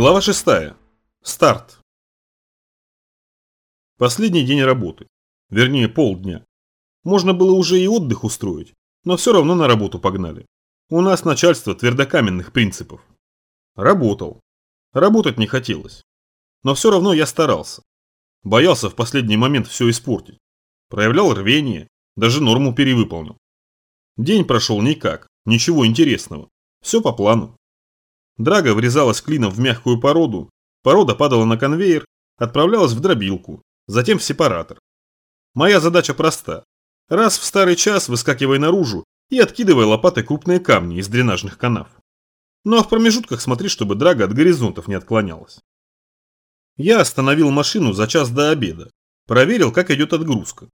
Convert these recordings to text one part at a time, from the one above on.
Глава 6. Старт. Последний день работы. Вернее, полдня. Можно было уже и отдых устроить, но все равно на работу погнали. У нас начальство твердокаменных принципов. Работал. Работать не хотелось. Но все равно я старался. Боялся в последний момент все испортить. Проявлял рвение, даже норму перевыполнил. День прошел никак, ничего интересного. Все по плану. Драга врезалась клином в мягкую породу, порода падала на конвейер, отправлялась в дробилку, затем в сепаратор. Моя задача проста. Раз в старый час выскакивай наружу и откидывай лопатой крупные камни из дренажных канав. Ну а в промежутках смотри, чтобы драга от горизонтов не отклонялась. Я остановил машину за час до обеда, проверил, как идет отгрузка.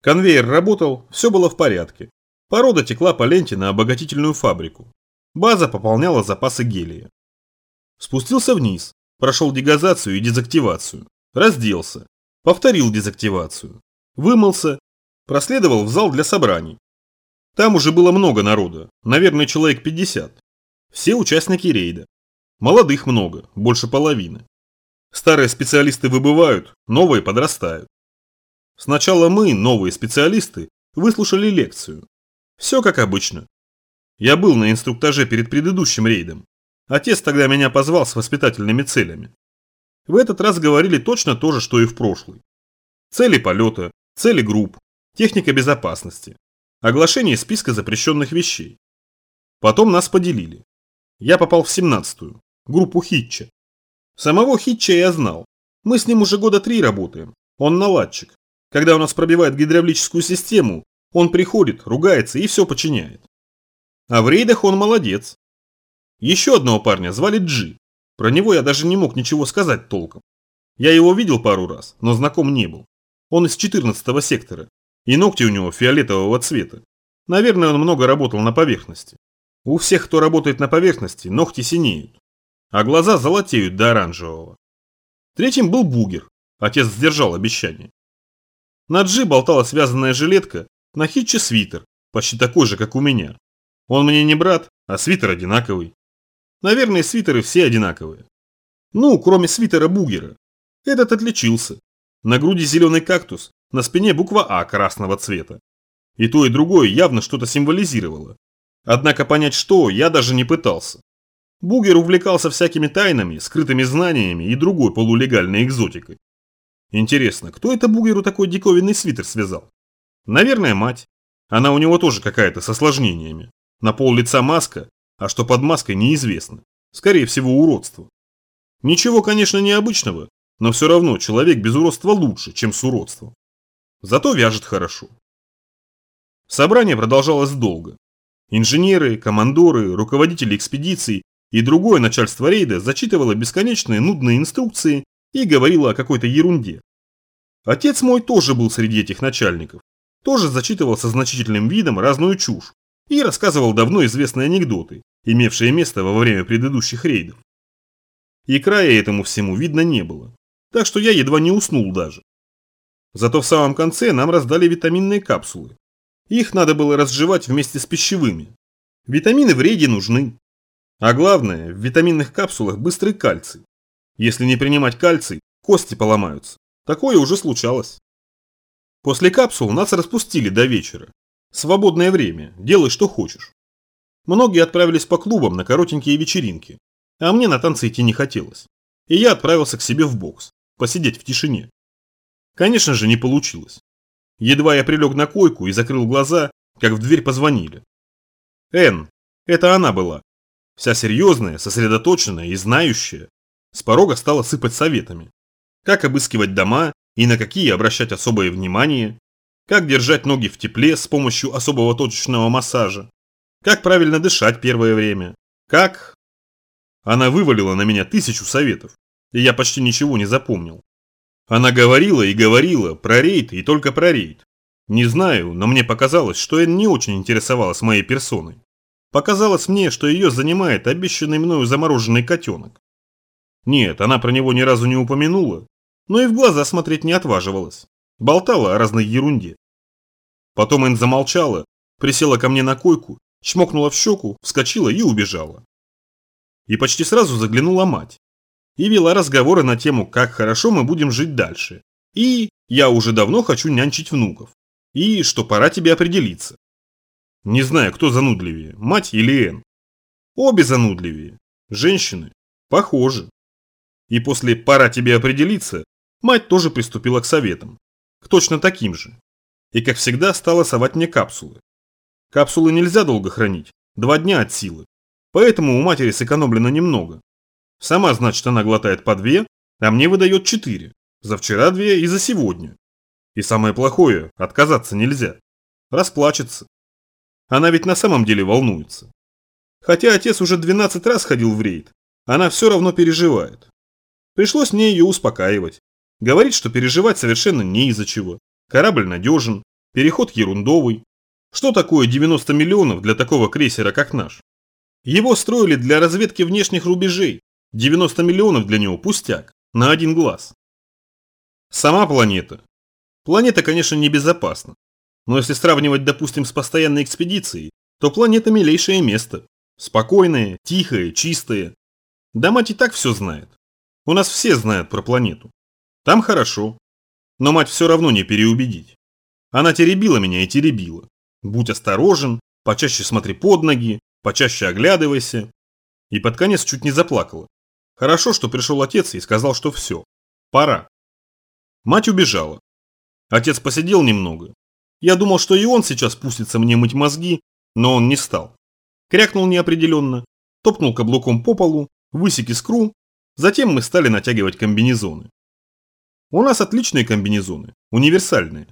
Конвейер работал, все было в порядке. Порода текла по ленте на обогатительную фабрику. База пополняла запасы гелия. Спустился вниз, прошел дегазацию и дезактивацию, разделся, повторил дезактивацию, вымылся, проследовал в зал для собраний. Там уже было много народа, наверное, человек 50. Все участники рейда. Молодых много, больше половины. Старые специалисты выбывают, новые подрастают. Сначала мы, новые специалисты, выслушали лекцию. Все как обычно, я был на инструктаже перед предыдущим рейдом. Отец тогда меня позвал с воспитательными целями. В этот раз говорили точно то же, что и в прошлый. Цели полета, цели групп, техника безопасности, оглашение списка запрещенных вещей. Потом нас поделили. Я попал в 17-ю, группу Хитча. Самого Хитча я знал. Мы с ним уже года три работаем. Он наладчик. Когда у нас пробивает гидравлическую систему, он приходит, ругается и все починяет. А в рейдах он молодец. Еще одного парня звали Джи. Про него я даже не мог ничего сказать толком. Я его видел пару раз, но знаком не был. Он из 14 сектора, и ногти у него фиолетового цвета. Наверное, он много работал на поверхности. У всех, кто работает на поверхности, ногти синеют, а глаза золотеют до оранжевого. Третьим был Бугер, отец сдержал обещание. На Джи болтала связанная жилетка, на Хитче свитер, почти такой же, как у меня. Он мне не брат, а свитер одинаковый. Наверное, свитеры все одинаковые. Ну, кроме свитера Бугера. Этот отличился. На груди зеленый кактус, на спине буква А красного цвета. И то, и другое явно что-то символизировало. Однако понять что, я даже не пытался. Бугер увлекался всякими тайнами, скрытыми знаниями и другой полулегальной экзотикой. Интересно, кто это Бугеру такой диковинный свитер связал? Наверное, мать. Она у него тоже какая-то с осложнениями. На пол лица маска, а что под маской неизвестно. Скорее всего уродство. Ничего, конечно, необычного, но все равно человек без уродства лучше, чем с уродством. Зато вяжет хорошо. Собрание продолжалось долго. Инженеры, командоры, руководители экспедиций и другое начальство рейда зачитывало бесконечные нудные инструкции и говорило о какой-то ерунде. Отец мой тоже был среди этих начальников, тоже зачитывал со значительным видом разную чушь, и рассказывал давно известные анекдоты, имевшие место во время предыдущих рейдов. И края этому всему видно не было, так что я едва не уснул даже. Зато в самом конце нам раздали витаминные капсулы. Их надо было разжевать вместе с пищевыми. Витамины в рейде нужны. А главное, в витаминных капсулах быстрый кальций. Если не принимать кальций, кости поломаются. Такое уже случалось. После капсул нас распустили до вечера, Свободное время, делай что хочешь. Многие отправились по клубам на коротенькие вечеринки, а мне на танцы идти не хотелось. И я отправился к себе в бокс, посидеть в тишине. Конечно же, не получилось. Едва я прилег на койку и закрыл глаза, как в дверь позвонили. Эн, это она была. Вся серьезная, сосредоточенная и знающая. С порога стала сыпать советами. Как обыскивать дома и на какие обращать особое внимание. Как держать ноги в тепле с помощью особого точечного массажа? Как правильно дышать первое время? Как... Она вывалила на меня тысячу советов, и я почти ничего не запомнил. Она говорила и говорила про рейд и только про рейд. Не знаю, но мне показалось, что Энн не очень интересовалась моей персоной. Показалось мне, что ее занимает обещанный мною замороженный котенок. Нет, она про него ни разу не упомянула, но и в глаза смотреть не отваживалась. Болтала о разной ерунде. Потом Энн замолчала, присела ко мне на койку, чмокнула в щеку, вскочила и убежала. И почти сразу заглянула мать. и вела разговоры на тему, как хорошо мы будем жить дальше. И я уже давно хочу нянчить внуков. И что пора тебе определиться. Не знаю, кто занудливее, мать или Эн. Обе занудливее. Женщины. Похожи. И после «пора тебе определиться» мать тоже приступила к советам. К точно таким же. И как всегда стала совать мне капсулы. Капсулы нельзя долго хранить, два дня от силы. Поэтому у матери сэкономлено немного. Сама, значит, она глотает по две, а мне выдает четыре. За вчера две и за сегодня. И самое плохое, отказаться нельзя. Расплачется. Она ведь на самом деле волнуется. Хотя отец уже 12 раз ходил в рейд, она все равно переживает. Пришлось мне ее успокаивать. Говорит, что переживать совершенно не из-за чего. Корабль надежен, переход ерундовый. Что такое 90 миллионов для такого крейсера, как наш? Его строили для разведки внешних рубежей. 90 миллионов для него пустяк, на один глаз. Сама планета. Планета, конечно, небезопасна. Но если сравнивать, допустим, с постоянной экспедицией, то планета милейшее место. Спокойное, тихое, чистое. Да мать и так все знает. У нас все знают про планету. Там хорошо. Но мать все равно не переубедить. Она теребила меня и теребила. Будь осторожен, почаще смотри под ноги, почаще оглядывайся. И под конец чуть не заплакала. Хорошо, что пришел отец и сказал, что все. Пора. Мать убежала. Отец посидел немного, я думал, что и он сейчас пустится мне мыть мозги, но он не стал. Крякнул неопределенно, топнул каблуком по полу, высек искру, затем мы стали натягивать комбинезоны. У нас отличные комбинезоны, универсальные.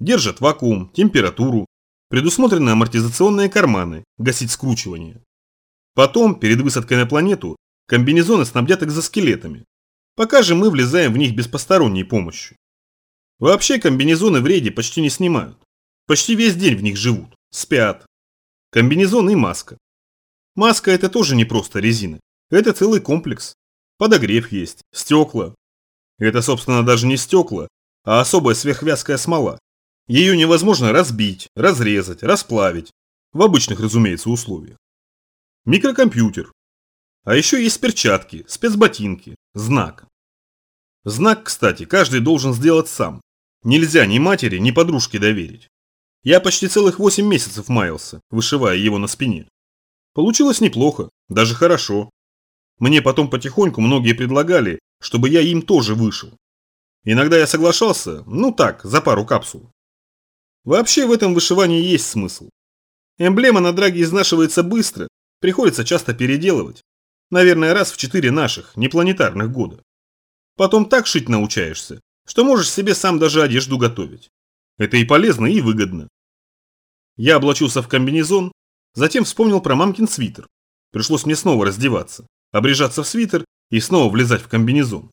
Держат вакуум, температуру, предусмотрены амортизационные карманы, гасить скручивание. Потом, перед высадкой на планету, комбинезоны снабдят экзоскелетами. Пока же мы влезаем в них без посторонней помощи. Вообще комбинезоны в рейде почти не снимают. Почти весь день в них живут, спят. Комбинезон и маска. Маска это тоже не просто резина, это целый комплекс. Подогрев есть, стекла. Это, собственно, даже не стекла, а особая сверхвязкая смола. Ее невозможно разбить, разрезать, расплавить. В обычных, разумеется, условиях. Микрокомпьютер. А еще есть перчатки, спецботинки, знак. Знак, кстати, каждый должен сделать сам. Нельзя ни матери, ни подружке доверить. Я почти целых 8 месяцев маялся, вышивая его на спине. Получилось неплохо, даже хорошо. Мне потом потихоньку многие предлагали, чтобы я им тоже вышел. Иногда я соглашался, ну так, за пару капсул. Вообще в этом вышивании есть смысл. Эмблема на драге изнашивается быстро, приходится часто переделывать. Наверное, раз в четыре наших, непланетарных года. Потом так шить научаешься, что можешь себе сам даже одежду готовить. Это и полезно, и выгодно. Я облачился в комбинезон, затем вспомнил про мамкин свитер. Пришлось мне снова раздеваться, обрежаться в свитер и снова влезать в комбинезон.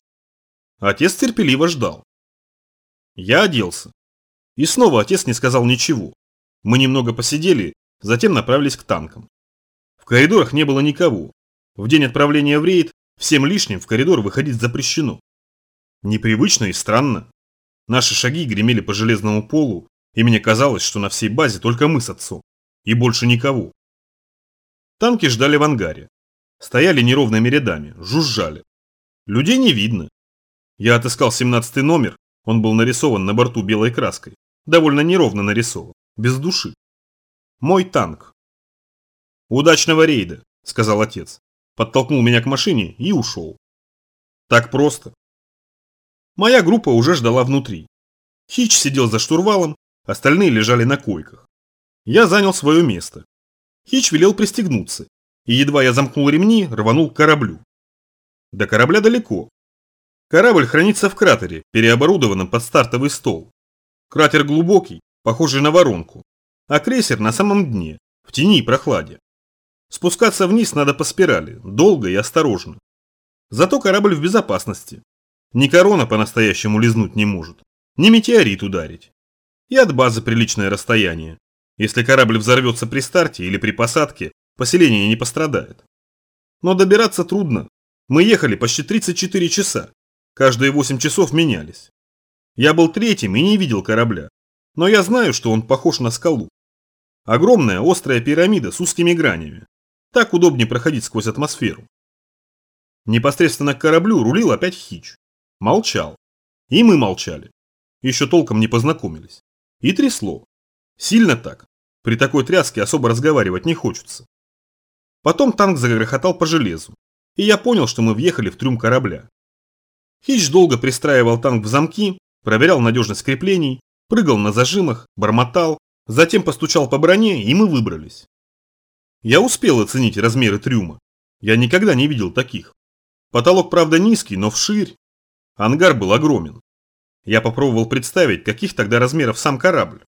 Отец терпеливо ждал. Я оделся. И снова отец не сказал ничего. Мы немного посидели, затем направились к танкам. В коридорах не было никого. В день отправления в рейд всем лишним в коридор выходить запрещено. Непривычно и странно. Наши шаги гремели по железному полу, и мне казалось, что на всей базе только мы с отцом. И больше никого. Танки ждали в ангаре. Стояли неровными рядами, жужжали. Людей не видно. Я отыскал 17 номер, он был нарисован на борту белой краской. Довольно неровно нарисован, без души. Мой танк. «Удачного рейда», — сказал отец. Подтолкнул меня к машине и ушел. Так просто. Моя группа уже ждала внутри. Хич сидел за штурвалом остальные лежали на койках. Я занял свое место. Хич велел пристегнуться, и едва я замкнул ремни, рванул к кораблю. До корабля далеко. Корабль хранится в кратере, переоборудованном под стартовый стол. Кратер глубокий, похожий на воронку, а крейсер на самом дне, в тени и прохладе. Спускаться вниз надо по спирали, долго и осторожно. Зато корабль в безопасности. Ни корона по-настоящему лизнуть не может, ни метеорит ударить и от базы приличное расстояние. Если корабль взорвется при старте или при посадке, поселение не пострадает. Но добираться трудно. Мы ехали почти 34 часа. Каждые 8 часов менялись. Я был третьим и не видел корабля. Но я знаю, что он похож на скалу. Огромная острая пирамида с узкими гранями. Так удобнее проходить сквозь атмосферу. Непосредственно к кораблю рулил опять Хич. Молчал. И мы молчали. Еще толком не познакомились. И трясло. Сильно так. При такой тряске особо разговаривать не хочется. Потом танк загрохотал по железу. И я понял, что мы въехали в трюм корабля. Хич долго пристраивал танк в замки, проверял надежность креплений, прыгал на зажимах, бормотал, затем постучал по броне, и мы выбрались. Я успел оценить размеры трюма. Я никогда не видел таких. Потолок, правда, низкий, но вширь. Ангар был огромен. Я попробовал представить, каких тогда размеров сам корабль.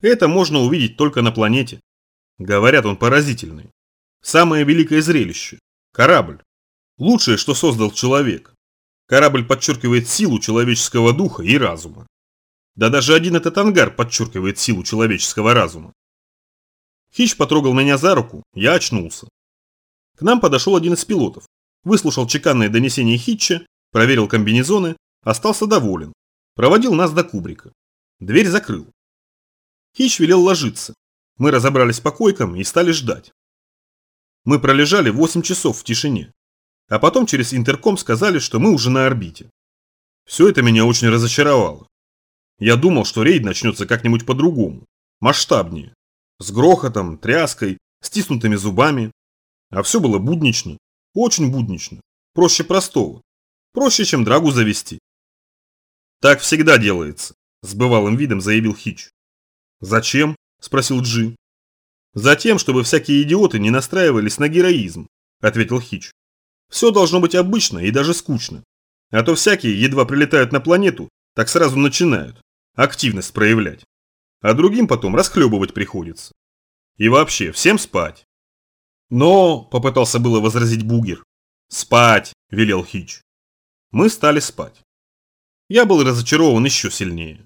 Это можно увидеть только на планете. Говорят, он поразительный. Самое великое зрелище. Корабль. Лучшее, что создал человек. Корабль подчеркивает силу человеческого духа и разума. Да даже один этот ангар подчеркивает силу человеческого разума. Хищ потрогал меня за руку, я очнулся. К нам подошел один из пилотов, выслушал чеканное донесение Хитча, проверил комбинезоны, остался доволен. Проводил нас до кубрика. Дверь закрыл. Хищ велел ложиться. Мы разобрались по койкам и стали ждать. Мы пролежали 8 часов в тишине. А потом через интерком сказали, что мы уже на орбите. Все это меня очень разочаровало. Я думал, что рейд начнется как-нибудь по-другому, масштабнее. С грохотом, тряской, стиснутыми зубами. А все было буднично, очень буднично, проще простого. Проще, чем драгу завести. Так всегда делается, с бывалым видом заявил Хич. Зачем? спросил Джи. Затем, чтобы всякие идиоты не настраивались на героизм, ответил Хич. Все должно быть обычно и даже скучно. А то всякие едва прилетают на планету, так сразу начинают активность проявлять. А другим потом расхлебывать приходится. И вообще, всем спать. Но, попытался было возразить Бугер. Спать, велел Хич. Мы стали спать. Я был разочарован еще сильнее.